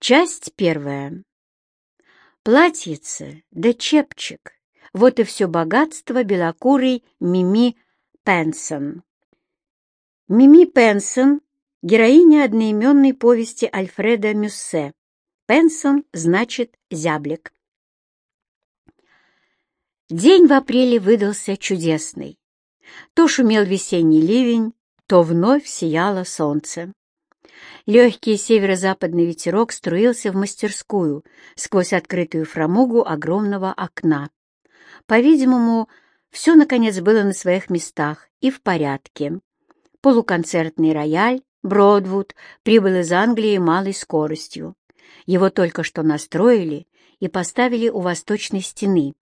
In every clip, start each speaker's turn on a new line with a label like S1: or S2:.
S1: Часть первая. Платьице да чепчик. Вот и все богатство белокурой Мими Пенсон. Мими Пенсон — героиня одноименной повести Альфреда Мюссе. Пенсон значит «зяблик». День в апреле выдался чудесный. То шумел весенний ливень, то вновь сияло солнце. Легкий северо-западный ветерок струился в мастерскую сквозь открытую фрамугу огромного окна. По-видимому, все, наконец, было на своих местах и в порядке. Полуконцертный рояль Бродвуд прибыл из Англии малой скоростью. Его только что настроили и поставили у восточной стены,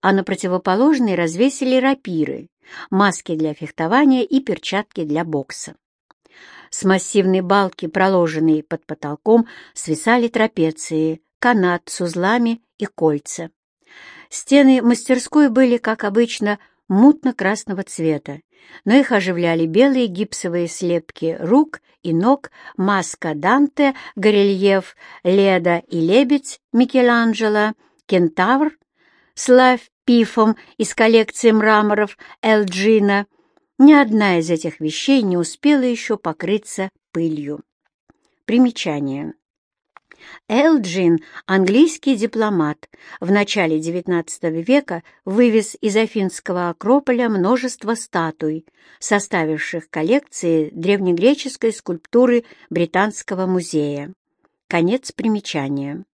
S1: а на противоположной развесили рапиры, маски для фехтования и перчатки для бокса. С массивной балки, проложенной под потолком, свисали трапеции, канат с узлами и кольца. Стены мастерской были, как обычно, мутно-красного цвета, но их оживляли белые гипсовые слепки рук и ног, маска Данте, горельеф Леда и Лебедь Микеланджело, кентавр, славь пифом из коллекции мраморов Элджина — ни одна из этих вещей не успела еще покрыться пылью. Примечание. Элджин, английский дипломат, в начале XIX века вывез из Афинского Акрополя множество статуй, составивших коллекции древнегреческой скульптуры Британского музея. Конец примечания.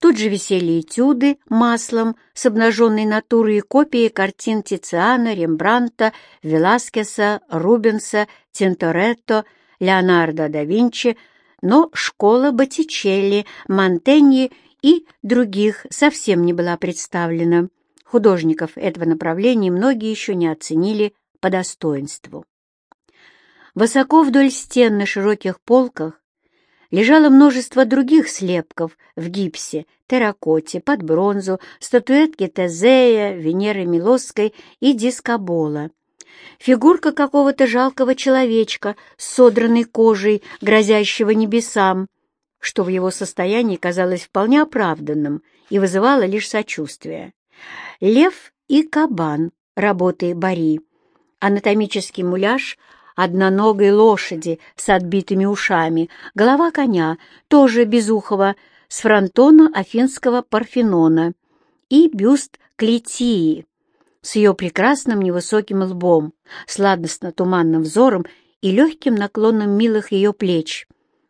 S1: Тут же висели этюды маслом с обнаженной натурой и копии картин Тициана, Рембранта, Веласкеса, Рубенса, Тинторетто, Леонардо да Винчи, но школа Боттичелли, Монтеньи и других совсем не была представлена. Художников этого направления многие еще не оценили по достоинству. Высоко вдоль стен на широких полках лежало множество других слепков в гипсе, терракоте, под бронзу, статуэтки Тезея, Венеры Милосской и Дискобола. Фигурка какого-то жалкого человечка с содранной кожей, грозящего небесам, что в его состоянии казалось вполне оправданным и вызывало лишь сочувствие. Лев и кабан работы Бари. Анатомический муляж одноногой лошади с отбитыми ушами, голова коня, тоже безухого, с фронтона афинского Парфенона, и бюст Клетии с ее прекрасным невысоким лбом, сладостно-туманным взором и легким наклоном милых ее плеч,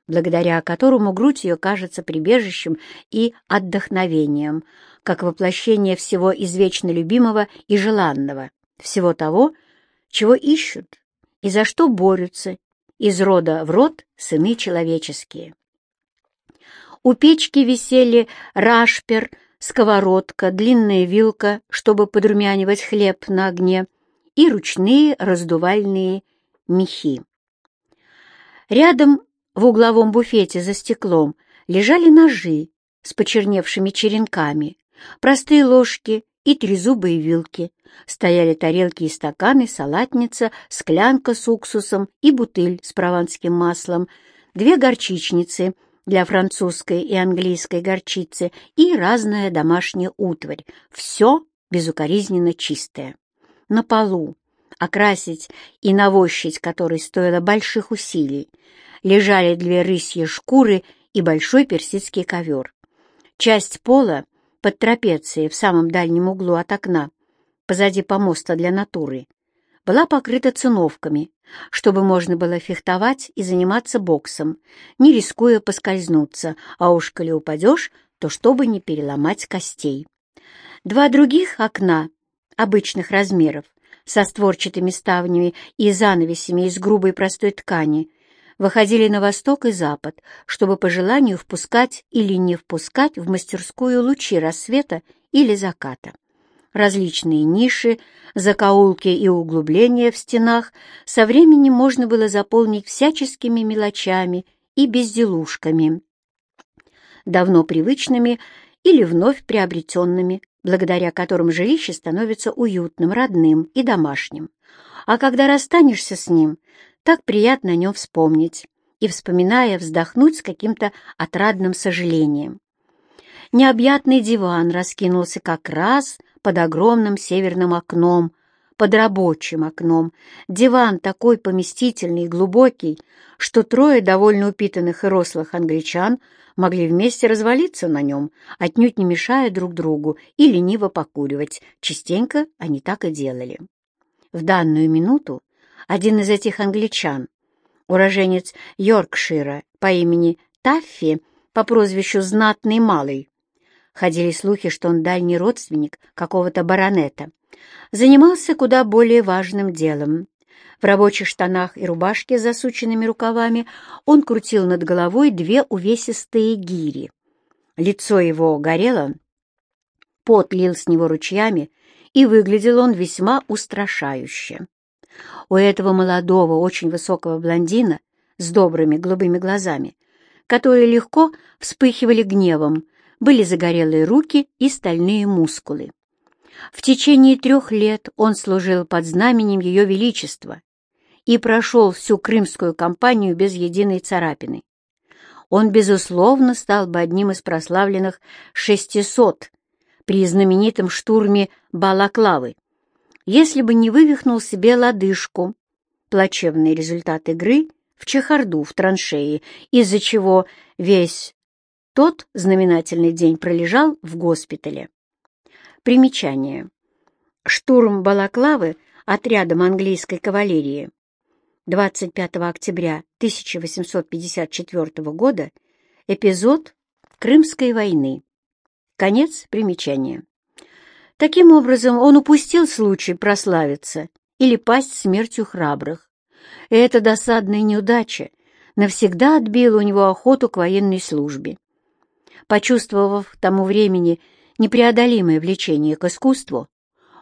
S1: благодаря которому грудь ее кажется прибежищем и отдохновением, как воплощение всего извечно любимого и желанного, всего того, чего ищут и за что борются из рода в род сыны человеческие. У печки висели рашпер, сковородка, длинная вилка, чтобы подрумянивать хлеб на огне, и ручные раздувальные мехи. Рядом в угловом буфете за стеклом лежали ножи с почерневшими черенками, простые ложки и трезубые вилки. Стояли тарелки и стаканы, салатница, склянка с уксусом и бутыль с прованским маслом, две горчичницы для французской и английской горчицы и разная домашняя утварь. Все безукоризненно чистое. На полу, окрасить и навощить который стоило больших усилий, лежали две рысьи шкуры и большой персидский ковер. Часть пола под трапецией в самом дальнем углу от окна, позади помоста для натуры, была покрыта циновками, чтобы можно было фехтовать и заниматься боксом, не рискуя поскользнуться, а уж коли упадешь, то чтобы не переломать костей. Два других окна, обычных размеров, со створчатыми ставнями и занавесями из грубой простой ткани, выходили на восток и запад, чтобы по желанию впускать или не впускать в мастерскую лучи рассвета или заката. Различные ниши, закоулки и углубления в стенах со временем можно было заполнить всяческими мелочами и безделушками, давно привычными или вновь приобретенными, благодаря которым жилище становится уютным, родным и домашним. А когда расстанешься с ним, так приятно о нем вспомнить. и, вспоминая, вздохнуть с каким-то отрадным сожалением. Необъятный диван раскинулся как раз под огромным северным окном, под рабочим окном. Диван такой поместительный и глубокий, что трое довольно упитанных и рослых англичан могли вместе развалиться на нем, отнюдь не мешая друг другу и лениво покуривать. Частенько они так и делали. В данную минуту один из этих англичан, уроженец Йоркшира по имени Таффи по прозвищу Знатный Малый, ходили слухи, что он дальний родственник какого-то баронета, занимался куда более важным делом. В рабочих штанах и рубашке с засученными рукавами он крутил над головой две увесистые гири. Лицо его горело, пот лил с него ручьями, и выглядел он весьма устрашающе. У этого молодого, очень высокого блондина с добрыми голубыми глазами, которые легко вспыхивали гневом, были загорелые руки и стальные мускулы. В течение трех лет он служил под знаменем Ее Величества и прошел всю крымскую кампанию без единой царапины. Он, безусловно, стал бы одним из прославленных «шестисот» при знаменитом штурме Балаклавы, если бы не вывихнул себе лодыжку. Плачевный результат игры в чехарду в траншеи, из-за чего весь тот знаменательный день пролежал в госпитале. Примечание. Штурм Балаклавы отрядом английской кавалерии 25 октября 1854 года эпизод Крымской войны. Конец примечания. Таким образом, он упустил случай прославиться или пасть смертью храбрых. И эта досадная неудача навсегда отбила у него охоту к военной службе. Почувствовав к тому времени непреодолимое влечение к искусству,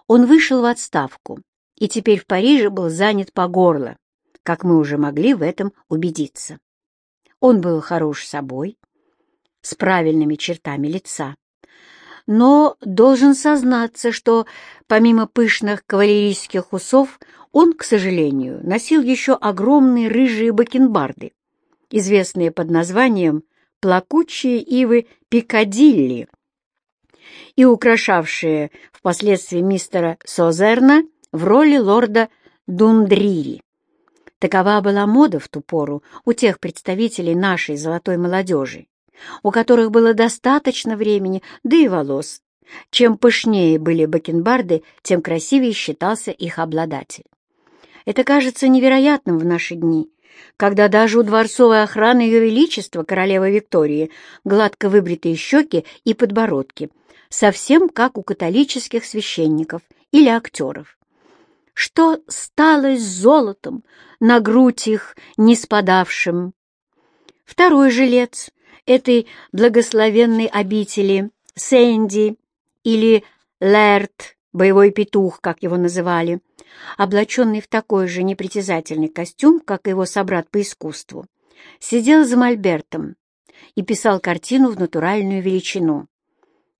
S1: он вышел в отставку и теперь в Париже был занят по горло, как мы уже могли в этом убедиться. Он был хорош собой, с правильными чертами лица, но должен сознаться, что помимо пышных кавалерийских усов он, к сожалению, носил еще огромные рыжие бакенбарды, известные под названием «плакучие ивы Пикадилли», и украшавшие впоследствии мистера Созерна в роли лорда Дундрири. Такова была мода в ту пору у тех представителей нашей золотой молодежи, у которых было достаточно времени, да и волос. Чем пышнее были бакенбарды, тем красивее считался их обладатель. Это кажется невероятным в наши дни, когда даже у дворцовой охраны Ее Величества королевы Виктории гладко выбритые щеки и подбородки, совсем как у католических священников или актеров. Что стало с золотом на грудь их не спадавшим? Второй жилец этой благословенной обители, Сэнди или Лэрт, боевой петух, как его называли, облаченный в такой же непритязательный костюм, как его собрат по искусству, сидел за мольбертом и писал картину в натуральную величину.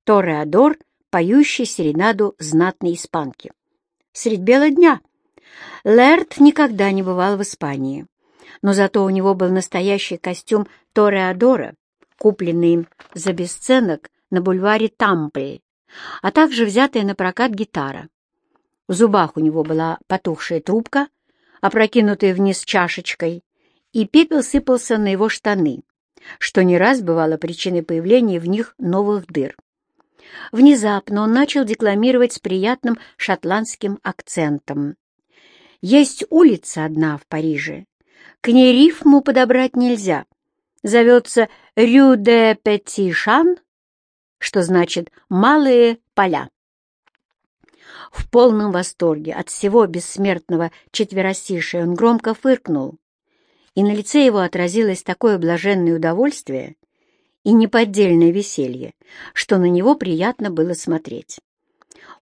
S1: Тореадор, поющий серенаду знатной испанки. Средь бела дня. Лэрт никогда не бывал в Испании, но зато у него был настоящий костюм Тореадора, купленный за бесценок на бульваре Тампль, а также взятая на прокат гитара. В зубах у него была потухшая трубка, опрокинутая вниз чашечкой, и пепел сыпался на его штаны, что не раз бывало причиной появления в них новых дыр. Внезапно он начал декламировать с приятным шотландским акцентом. «Есть улица одна в Париже. К ней рифму подобрать нельзя зовется «Рю де Петишан», что значит «малые поля». В полном восторге от всего бессмертного четверостишия он громко фыркнул, и на лице его отразилось такое блаженное удовольствие и неподдельное веселье, что на него приятно было смотреть.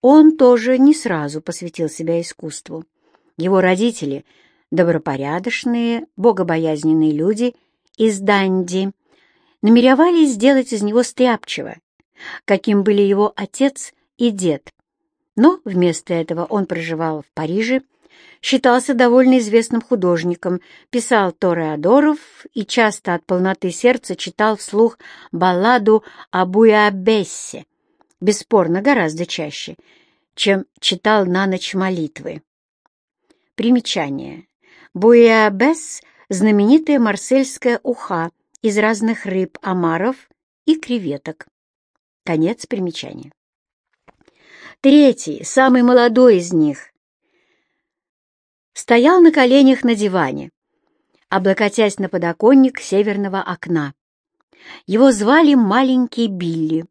S1: Он тоже не сразу посвятил себя искусству. Его родители — добропорядочные, богобоязненные люди из Данди намеревались сделать из него стряпчего, каким были его отец и дед. Но вместо этого он проживал в Париже, считался довольно известным художником, писал Тореадоров и часто от полноты сердца читал вслух балладу о Буябессе, бесспорно гораздо чаще, чем читал на ночь молитвы. Примечание. Буябесс — знаменитая марсельская уха из разных рыб, омаров и креветок. Конец примечания. Третий, самый молодой из них, стоял на коленях на диване, облокотясь на подоконник северного окна. Его звали маленький Билли.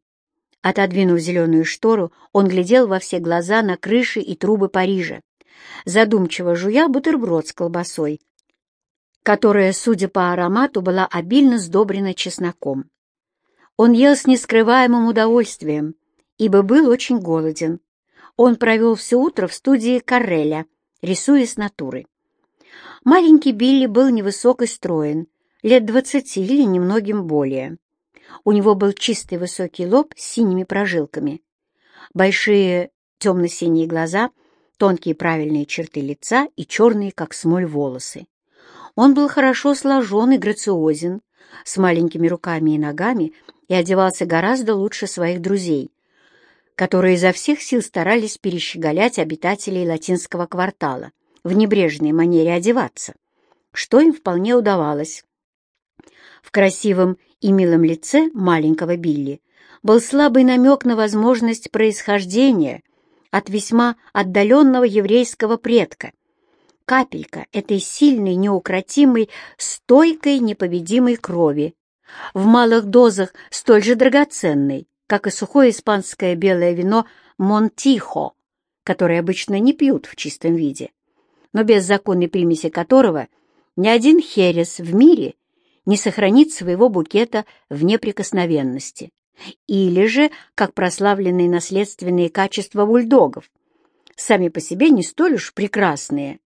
S1: Отодвинув зеленую штору, он глядел во все глаза на крыши и трубы Парижа, задумчиво жуя бутерброд с колбасой, которая, судя по аромату, была обильно сдобрена чесноком. Он ел с нескрываемым удовольствием, ибо был очень голоден. Он провел все утро в студии Карреля, рисуя с натуры. Маленький Билли был невысок и строен, лет двадцати или немногим более. У него был чистый высокий лоб с синими прожилками, большие темно-синие глаза, тонкие правильные черты лица и черные, как смоль, волосы. Он был хорошо сложен и грациозен, с маленькими руками и ногами и одевался гораздо лучше своих друзей, которые изо всех сил старались перещеголять обитателей латинского квартала в небрежной манере одеваться, что им вполне удавалось. В красивом и милом лице маленького Билли был слабый намек на возможность происхождения от весьма отдаленного еврейского предка. Капелька этой сильной, неукротимой, стойкой, непобедимой крови, в малых дозах столь же драгоценной, как и сухое испанское белое вино «Монтихо», которое обычно не пьют в чистом виде, но без законной примеси которого ни один херес в мире не сохранит своего букета в неприкосновенности, или же как прославленные наследственные качества бульдогов, сами по себе не столь уж прекрасные,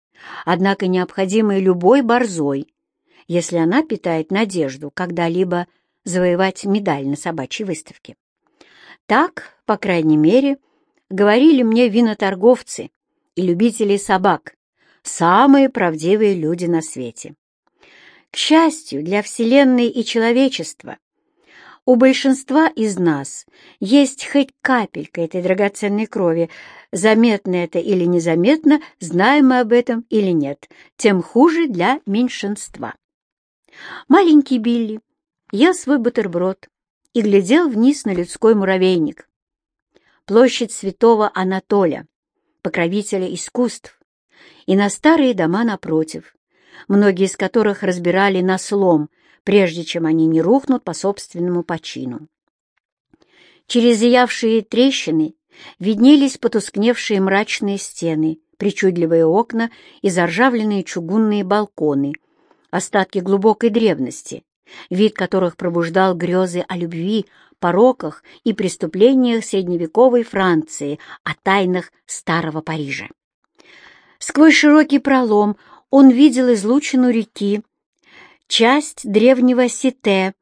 S1: однако необходимые любой борзой, если она питает надежду когда-либо завоевать медаль на собачьей выставке. Так, по крайней мере, говорили мне виноторговцы и любители собак, самые правдивые люди на свете. К счастью для Вселенной и человечества, у большинства из нас есть хоть капелька этой драгоценной крови, заметно это или незаметно, знаем мы об этом или нет, тем хуже для меньшинства. Маленький Билли ел свой бутерброд, и глядел вниз на людской муравейник. Площадь святого Анатоля, покровителя искусств, и на старые дома напротив, многие из которых разбирали на слом, прежде чем они не рухнут по собственному почину. Через зиявшие трещины виднелись потускневшие мрачные стены, причудливые окна и заржавленные чугунные балконы, остатки глубокой древности, вид которых пробуждал грезы о любви, пороках и преступлениях средневековой Франции, о тайнах старого Парижа. Сквозь широкий пролом он видел излучину реки, часть древнего Сите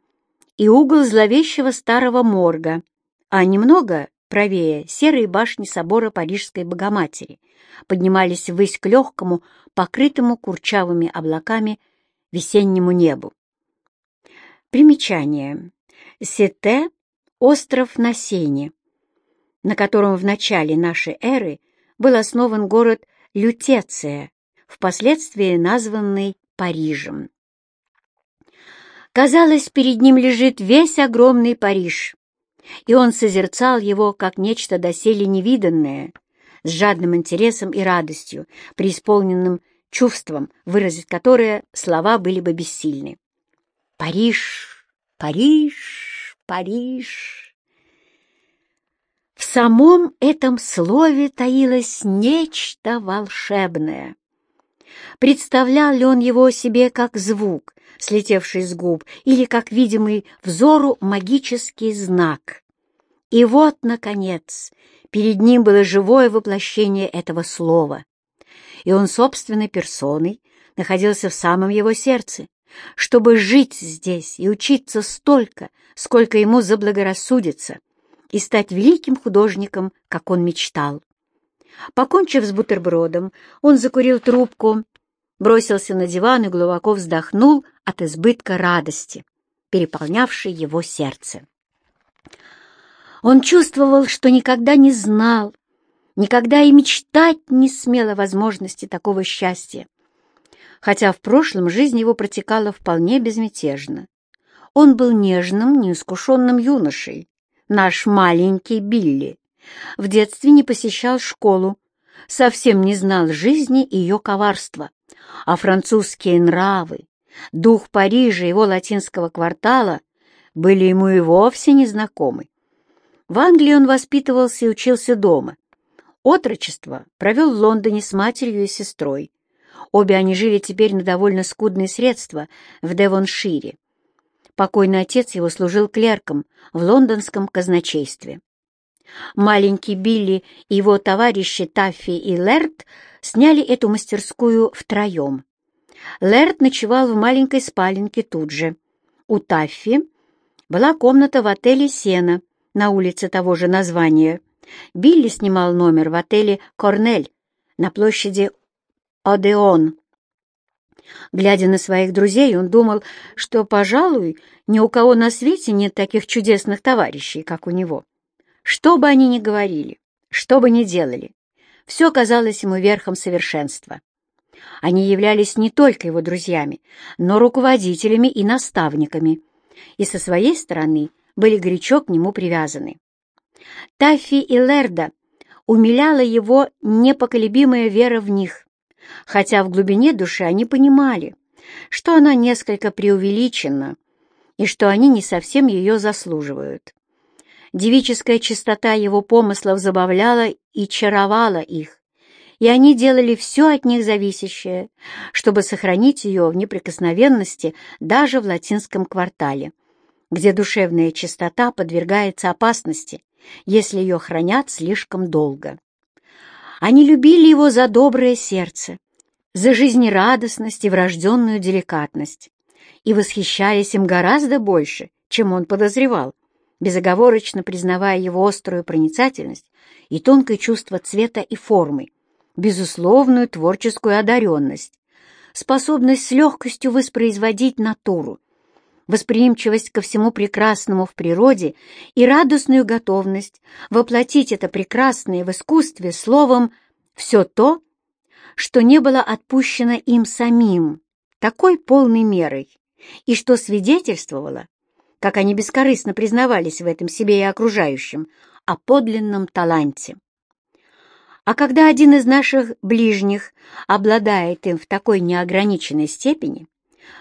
S1: и угол зловещего старого морга, а немного правее серые башни собора Парижской Богоматери поднимались ввысь к легкому, покрытому курчавыми облаками весеннему небу. Примечание. Сете — остров на Сене, на котором в начале нашей эры был основан город Лютеция, впоследствии названный Парижем. Казалось, перед ним лежит весь огромный Париж, и он созерцал его как нечто доселе невиданное, с жадным интересом и радостью, преисполненным чувством, выразить которое слова были бы бессильны. Париж, Париж, Париж. В самом этом слове таилось нечто волшебное. Представлял ли он его себе как звук, слетевший с губ, или как видимый взору магический знак? И вот, наконец, перед ним было живое воплощение этого слова. И он собственной персоной находился в самом его сердце, чтобы жить здесь и учиться столько, сколько ему заблагорассудится, и стать великим художником, как он мечтал. Покончив с бутербродом, он закурил трубку, бросился на диван и глубоко вздохнул от избытка радости, переполнявшей его сердце. Он чувствовал, что никогда не знал, никогда и мечтать не смел о возможности такого счастья, хотя в прошлом жизнь его протекала вполне безмятежно. Он был нежным, неискушенным юношей, наш маленький Билли. В детстве не посещал школу, совсем не знал жизни и ее коварства, а французские нравы, дух Парижа и его латинского квартала были ему и вовсе незнакомы. В Англии он воспитывался и учился дома. Отрочество провел в Лондоне с матерью и сестрой. Обе они жили теперь на довольно скудные средства в Девоншире. Покойный отец его служил клерком в лондонском казначействе. Маленький Билли и его товарищи Таффи и Лерт сняли эту мастерскую втроем. Лерт ночевал в маленькой спаленке тут же. У Таффи была комната в отеле «Сена», на улице того же названия. Билли снимал номер в отеле «Корнель» на площади Одеон. Глядя на своих друзей, он думал, что, пожалуй, ни у кого на свете нет таких чудесных товарищей, как у него. Что бы они ни говорили, что бы ни делали, все казалось ему верхом совершенства. Они являлись не только его друзьями, но руководителями и наставниками, и со своей стороны были горячо к нему привязаны. Таффи и Лерда умиляла его непоколебимая вера в них, хотя в глубине души они понимали, что она несколько преувеличена и что они не совсем ее заслуживают. Девическая чистота его помыслов забавляла и чаровала их, и они делали все от них зависящее, чтобы сохранить ее в неприкосновенности даже в латинском квартале где душевная чистота подвергается опасности, если ее хранят слишком долго. Они любили его за доброе сердце, за жизнерадостность и врожденную деликатность, и восхищались им гораздо больше, чем он подозревал, безоговорочно признавая его острую проницательность и тонкое чувство цвета и формы, безусловную творческую одаренность, способность с легкостью воспроизводить натуру, восприимчивость ко всему прекрасному в природе и радостную готовность воплотить это прекрасное в искусстве словом «все то», что не было отпущено им самим такой полной мерой, и что свидетельствовало, как они бескорыстно признавались в этом себе и окружающим, о подлинном таланте. А когда один из наших ближних обладает им в такой неограниченной степени,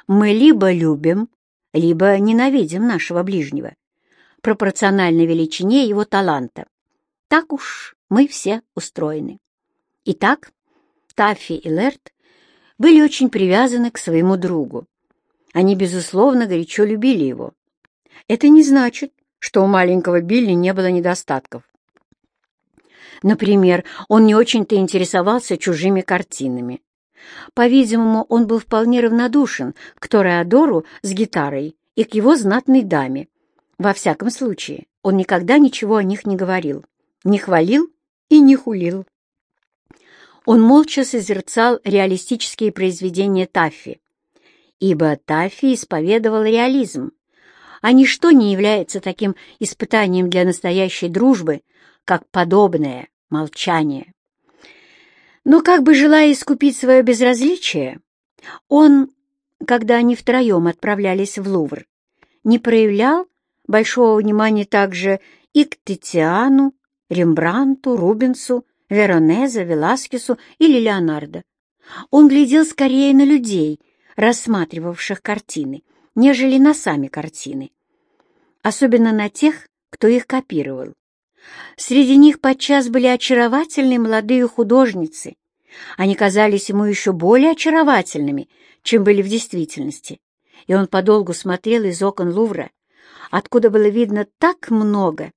S1: мы либо любим, либо ненавидим нашего ближнего, пропорционально величине его таланта. Так уж мы все устроены. Итак, Таффи и Лерт были очень привязаны к своему другу. Они, безусловно, горячо любили его. Это не значит, что у маленького Билли не было недостатков. Например, он не очень-то интересовался чужими картинами. По-видимому, он был вполне равнодушен к Тореадору с гитарой и к его знатной даме. Во всяком случае, он никогда ничего о них не говорил, не хвалил и не хулил. Он молча созерцал реалистические произведения Таффи, ибо Таффи исповедовал реализм, а ничто не является таким испытанием для настоящей дружбы, как подобное молчание. Но как бы желая искупить свое безразличие, он, когда они втроем отправлялись в Лувр, не проявлял большого внимания также и к Тициану, Рембранту, Рубенсу, Веронезе, Веласкесу или Леонардо. Он глядел скорее на людей, рассматривавших картины, нежели на сами картины. Особенно на тех, кто их копировал. Среди них подчас были очаровательные молодые художницы. Они казались ему еще более очаровательными, чем были в действительности, и он подолгу смотрел из окон Лувра, откуда было видно так много,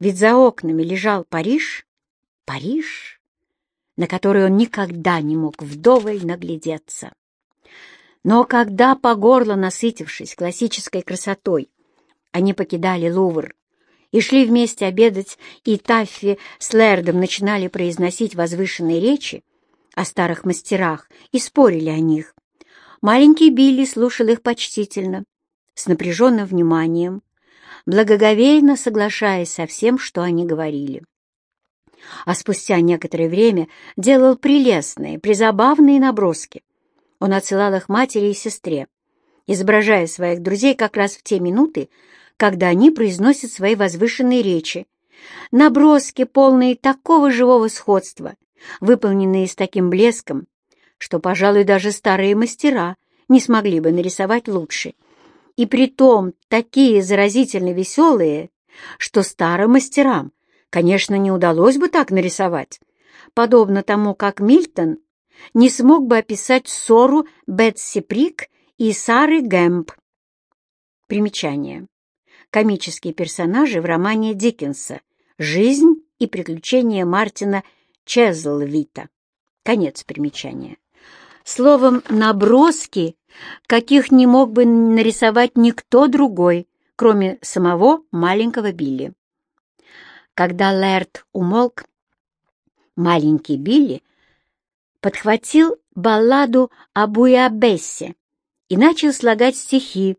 S1: ведь за окнами лежал Париж, Париж, на который он никогда не мог вдоволь наглядеться. Но когда, по горло насытившись классической красотой, они покидали Лувр и шли вместе обедать, и Таффи с Лэрдом начинали произносить возвышенные речи о старых мастерах и спорили о них, маленький Билли слушал их почтительно, с напряженным вниманием, благоговейно соглашаясь со всем, что они говорили. А спустя некоторое время делал прелестные, призабавные наброски. Он отсылал их матери и сестре, изображая своих друзей как раз в те минуты, когда они произносят свои возвышенные речи. Наброски, полные такого живого сходства, выполненные с таким блеском, что, пожалуй, даже старые мастера не смогли бы нарисовать лучше. И притом такие заразительно веселые, что старым мастерам, конечно, не удалось бы так нарисовать, подобно тому, как Мильтон не смог бы описать ссору Бетси Прик и Сары Гэмп. Примечание. Комические персонажи в романе Диккенса «Жизнь и приключения Мартина Чезлвита». Конец примечания. Словом, наброски, каких не мог бы нарисовать никто другой, кроме самого маленького Билли. Когда Лэрд умолк, маленький Билли подхватил балладу о Буябессе и начал слагать стихи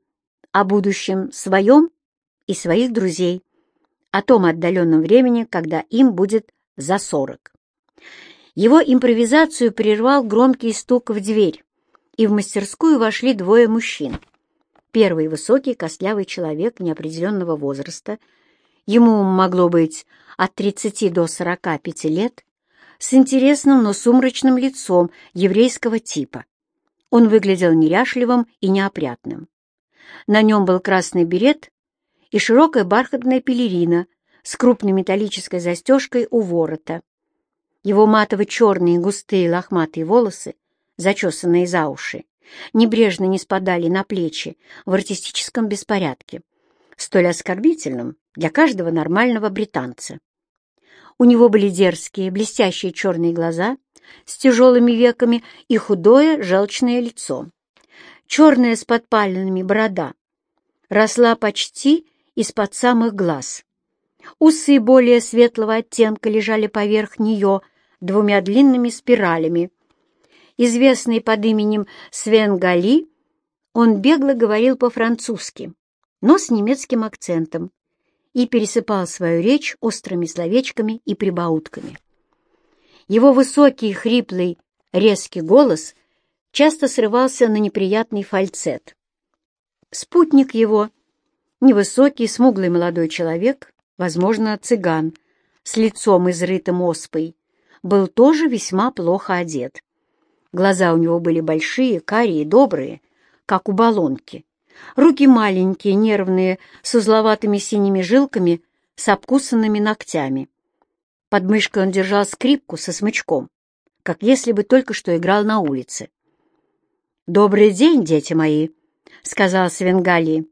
S1: о будущем своем и своих друзей, о том отдаленном времени, когда им будет за сорок. Его импровизацию прервал громкий стук в дверь, и в мастерскую вошли двое мужчин. Первый высокий, костлявый человек неопределенного возраста, ему могло быть от 30 до 45 лет, с интересным, но сумрачным лицом еврейского типа. Он выглядел неряшливым и неопрятным. На нем был красный берет и широкая бархатная пелерина с крупной металлической застежкой у ворота. Его матово-черные густые лохматые волосы, зачесанные за уши, небрежно не спадали на плечи в артистическом беспорядке, столь оскорбительном для каждого нормального британца. У него были дерзкие, блестящие черные глаза с тяжелыми веками и худое, желчное лицо. Черная с подпаленными борода росла почти из-под самых глаз. Усы более светлого оттенка лежали поверх нее двумя длинными спиралями. Известный под именем Свен Гали, он бегло говорил по-французски, но с немецким акцентом, и пересыпал свою речь острыми словечками и прибаутками. Его высокий, хриплый, резкий голос часто срывался на неприятный фальцет. Спутник его, невысокий, смуглый молодой человек, возможно, цыган, с лицом изрытым оспой, был тоже весьма плохо одет. Глаза у него были большие, карие, добрые, как у баллонки. Руки маленькие, нервные, с узловатыми синими жилками, с обкусанными ногтями. Под мышкой он держал скрипку со смычком, как если бы только что играл на улице. «Добрый день, дети мои», — сказал Свенгали.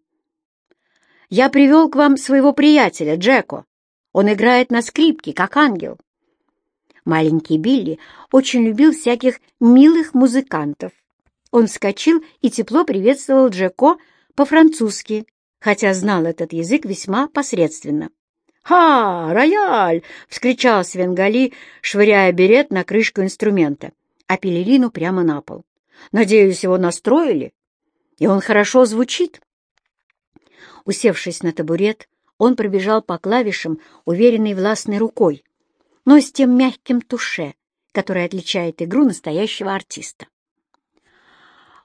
S1: «Я привел к вам своего приятеля, Джеко. Он играет на скрипке, как ангел. Маленький Билли очень любил всяких милых музыкантов. Он вскочил и тепло приветствовал Джеко по-французски, хотя знал этот язык весьма посредственно. «Ха, рояль!» — вскричал Свенгали, швыряя берет на крышку инструмента, а пелерину прямо на пол. «Надеюсь, его настроили, и он хорошо звучит». Усевшись на табурет, он пробежал по клавишам уверенной властной рукой, но с тем мягким туше, которое отличает игру настоящего артиста.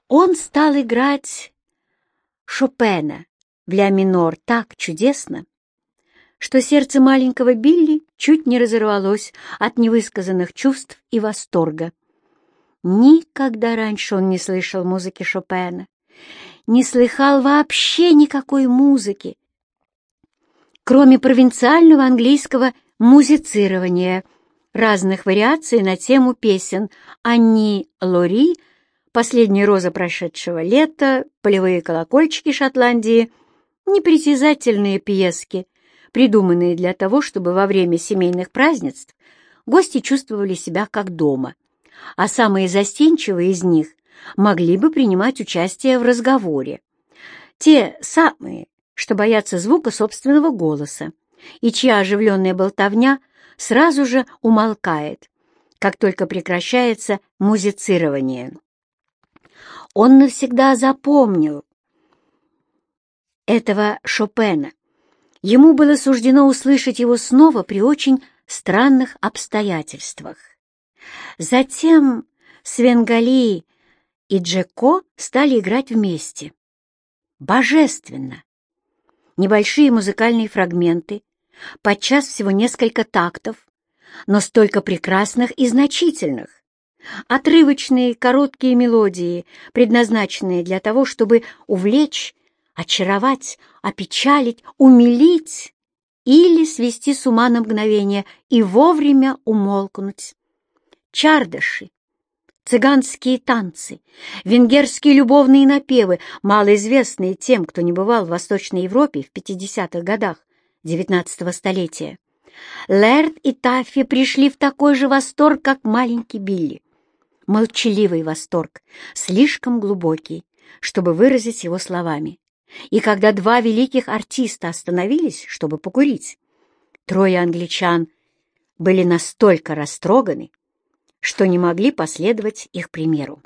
S1: Он стал играть Шопена в ля минор так чудесно, что сердце маленького Билли чуть не разорвалось от невысказанных чувств и восторга. Никогда раньше он не слышал музыки Шопена, не слыхал вообще никакой музыки, кроме провинциального английского музицирования, разных вариаций на тему песен Анни Лори, «Последняя роза прошедшего лета», «Полевые колокольчики Шотландии», непритязательные пьески, придуманные для того, чтобы во время семейных празднеств гости чувствовали себя как дома, а самые застенчивые из них могли бы принимать участие в разговоре. Те самые, что боятся звука собственного голоса, и чья оживленная болтовня сразу же умолкает, как только прекращается музицирование. Он навсегда запомнил этого Шопена. Ему было суждено услышать его снова при очень странных обстоятельствах. Затем Свенгали и Джеко стали играть вместе. Божественно! Небольшие музыкальные фрагменты, подчас всего несколько тактов, но столько прекрасных и значительных. Отрывочные короткие мелодии, предназначенные для того, чтобы увлечь, очаровать, опечалить, умилить или свести с ума на мгновение и вовремя умолкнуть. Чардыши, цыганские танцы, венгерские любовные напевы, малоизвестные тем, кто не бывал в Восточной Европе в 50-х годах XIX столетия. Лэрд и Таффи пришли в такой же восторг, как маленький Билли. Молчаливый восторг, слишком глубокий, чтобы выразить его словами. И когда два великих артиста остановились, чтобы покурить, трое англичан были настолько растроганы, что не могли последовать их примеру.